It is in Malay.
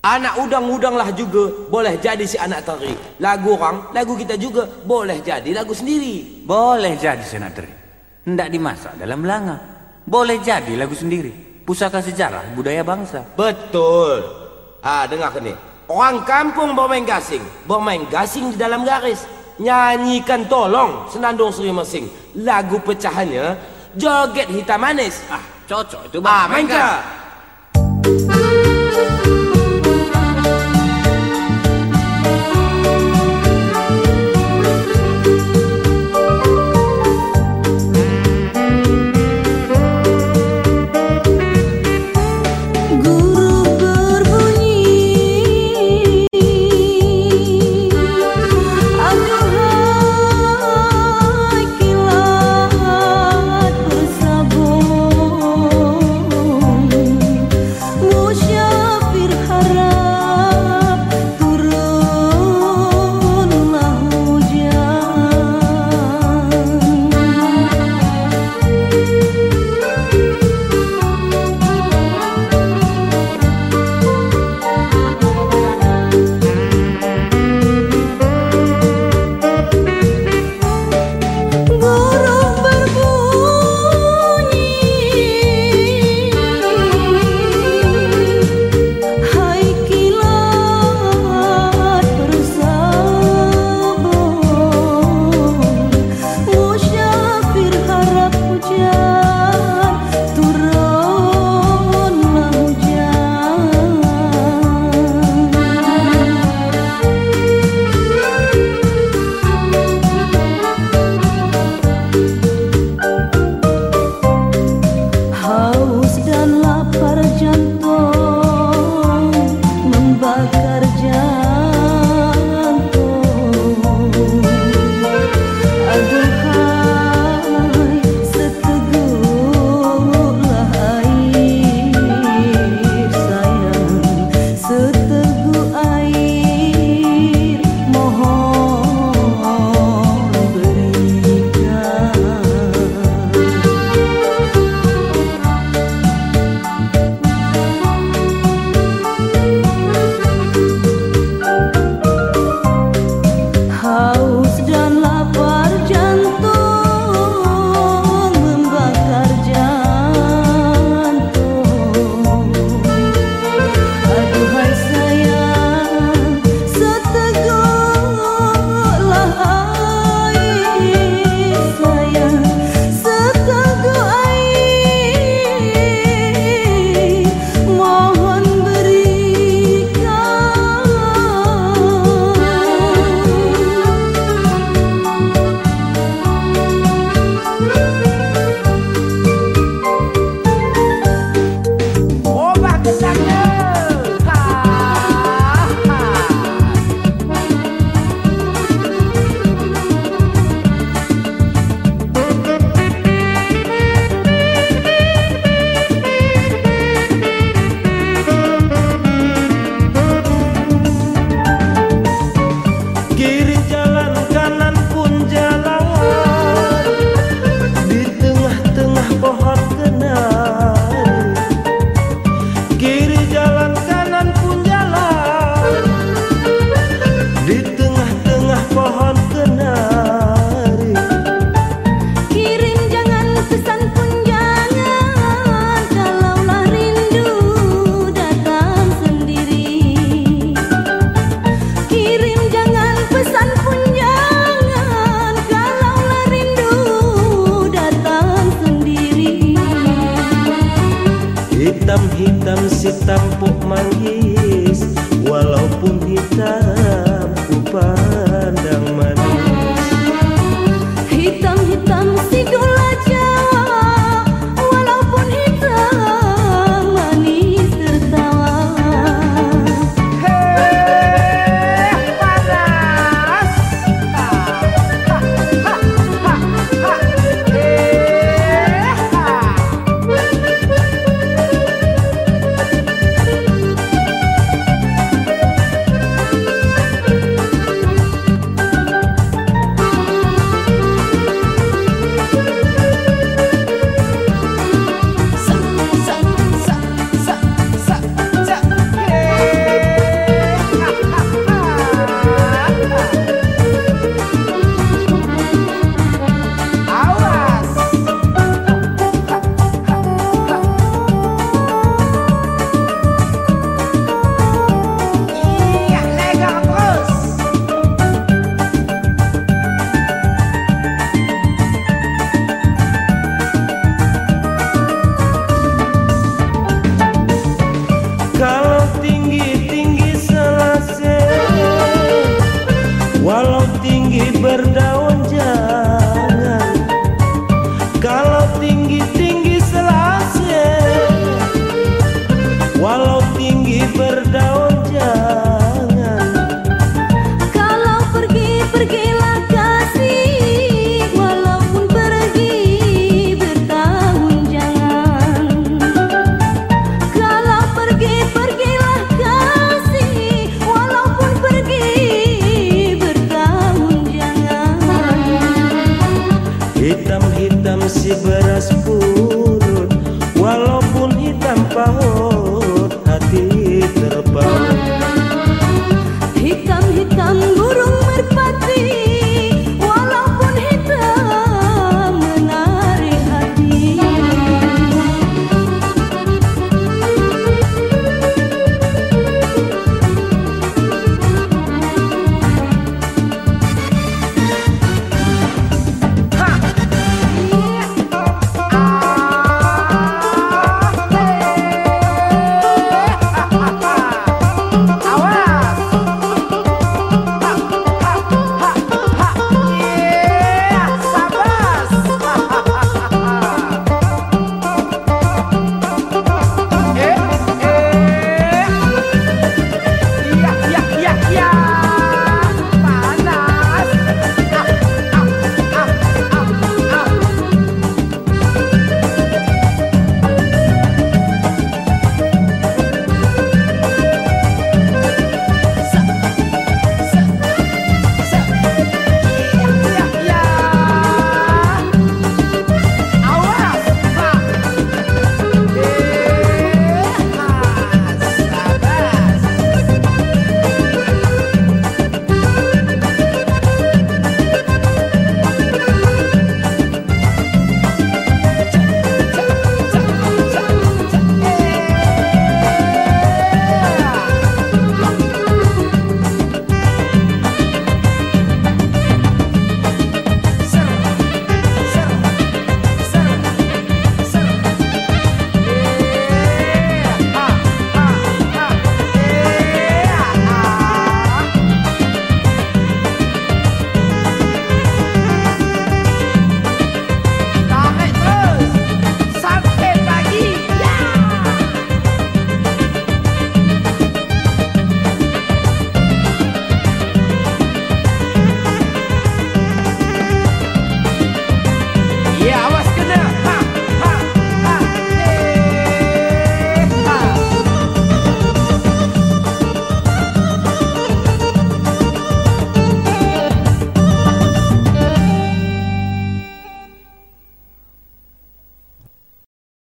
Anak udang-udanglah juga boleh jadi si anak teri. Lagu orang, lagu kita juga boleh jadi lagu sendiri. Boleh jadi si anak teri. Hendak dimasak dalam belanga. Boleh jadi lagu sendiri. Pusaka sejarah budaya bangsa. Betul. Ah, dengar ni. Orang kampung bermain gasing. Bermain gasing di dalam garis. Nyanyikan tolong senandung Sri Mesing. Lagu pecahannya joget hitam manis. Ah, cocok itu bang. Ah, mainkan. mainkan.